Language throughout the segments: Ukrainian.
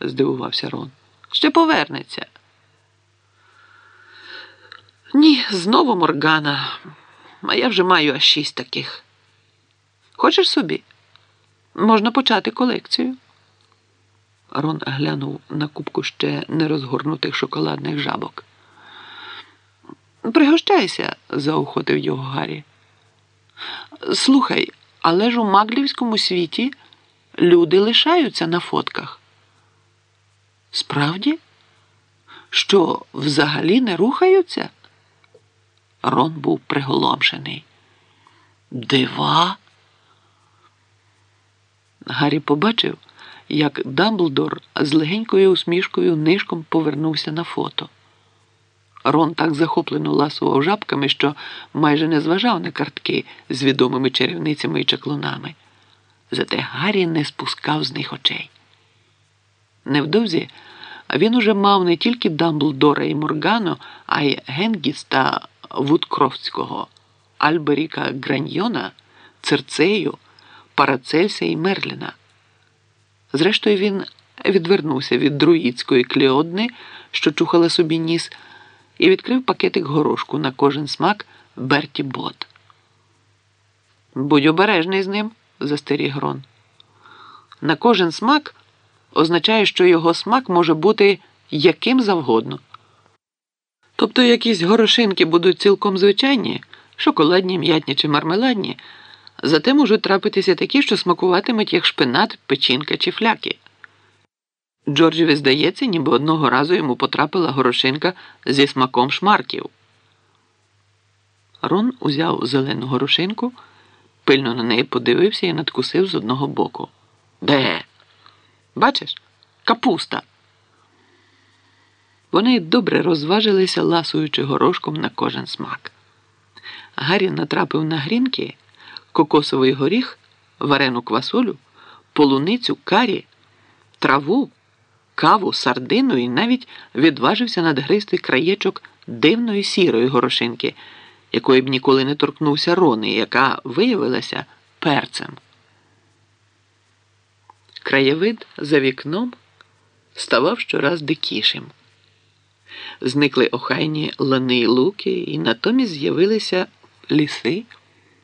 здивувався Рон. Ще повернеться. Ні, знову Моргана. А я вже маю аж шість таких. Хочеш собі? Можна почати колекцію. Рон глянув на кубку ще нерозгорнутих шоколадних жабок. Пригощайся, заохотив його Гаррі. Слухай, але ж у маглівському світі люди лишаються на фотках. Справді? Що взагалі не рухаються? Рон був приголомшений. Дива? Гаррі побачив, як Дамблдор з легенькою усмішкою нишком повернувся на фото. Рон так захоплено ласував жабками, що майже не зважав на картки з відомими чарівницями і чаклунами. Зате Гаррі не спускав з них очей. Невдовзі він уже мав не тільки Дамблдора і Моргану, а й Генгіста Вудкрофтського, Альберіка Граньйона, Церцею, Парацельса і Мерліна. Зрештою, він відвернувся від друїдської кліодни, що чухала собі ніс, і відкрив пакетик горошку на кожен смак Берті Бот. Будь обережний з ним, застеріг Грон. На кожен смак означає, що його смак може бути яким завгодно. Тобто якісь горошинки будуть цілком звичайні, шоколадні, м'ятні чи мармеладні, зате можуть трапитися такі, що смакуватимуть як шпинат, печінка чи фляки. Джорджеві здається, ніби одного разу йому потрапила горошинка зі смаком шмарків. Рон узяв зелену горошинку, пильно на неї подивився і надкусив з одного боку. Де? Бачиш? Капуста. Вони добре розважилися, ласуючи горошком на кожен смак. Гаррі натрапив на грінки, кокосовий горіх, варену квасолю, полуницю, карі, траву, каву, сардину і навіть відважився надгристи краєчок дивної сірої горошинки, якої б ніколи не торкнувся Рони, яка виявилася перцем. Краєвид за вікном ставав щораз дикішим. Зникли охайні лани й луки, і натомість з'явилися ліси,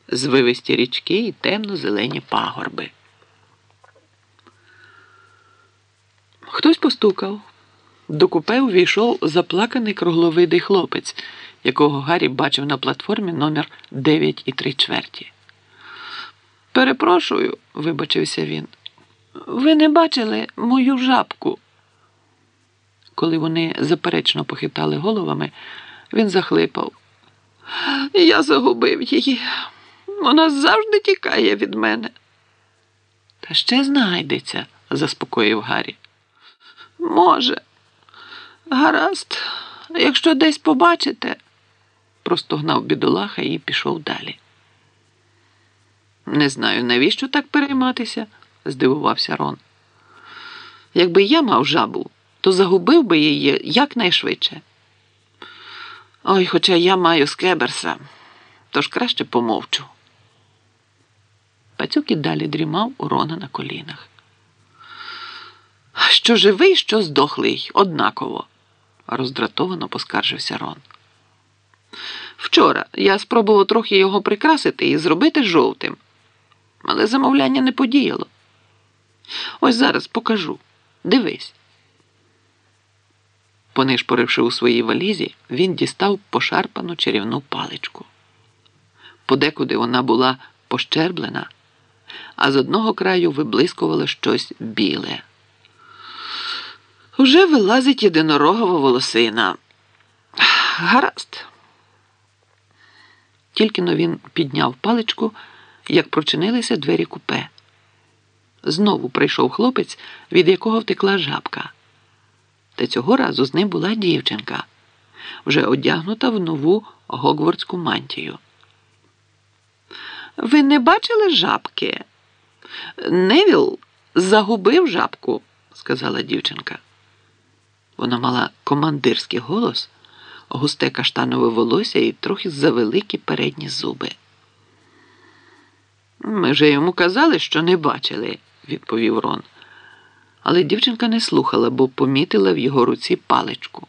звивисті річки і темно-зелені пагорби. Хтось постукав. До купе увійшов заплаканий кругловидий хлопець, якого Гаррі бачив на платформі номер 9 і 3 чверті. Перепрошую, вибачився він. Ви не бачили мою жабку. Коли вони заперечно похитали головами, він захлипав. Я загубив її. Вона завжди тікає від мене. Та ще знайдеться, заспокоїв Гаррі. Може, гаразд, якщо десь побачите, простогнав бідолаха і пішов далі. Не знаю, навіщо так перейматися, здивувався Рон. Якби я мав жабу, то загубив би її якнайшвидше. Ой, хоча я маю скеберса, тож краще помовчу. Пацюк і далі дрімав у Рона на колінах. Що живий, що здохлий, однаково, роздратовано поскаржився Рон. Вчора я спробував трохи його прикрасити і зробити жовтим, але замовляння не подіяло. Ось зараз покажу. Дивись. Понишпоривши у своїй валізі, він дістав пошарпану чарівну паличку. Подекуди вона була пощерблена, а з одного краю виблискувало щось біле. Вже вилазить єдинорогова волосина. Гаразд. Тільки но він підняв паличку, як прочинилися двері купе. Знову прийшов хлопець, від якого втекла жабка. Та цього разу з ним була дівчинка, вже одягнута в нову гогвардську мантію. Ви не бачили жабки? Невіл загубив жабку, сказала дівчинка. Вона мала командирський голос, густе каштанове волосся і трохи завеликі передні зуби. Ми вже йому казали, що не бачили, відповів Рон. Але дівчинка не слухала, бо помітила в його руці паличку.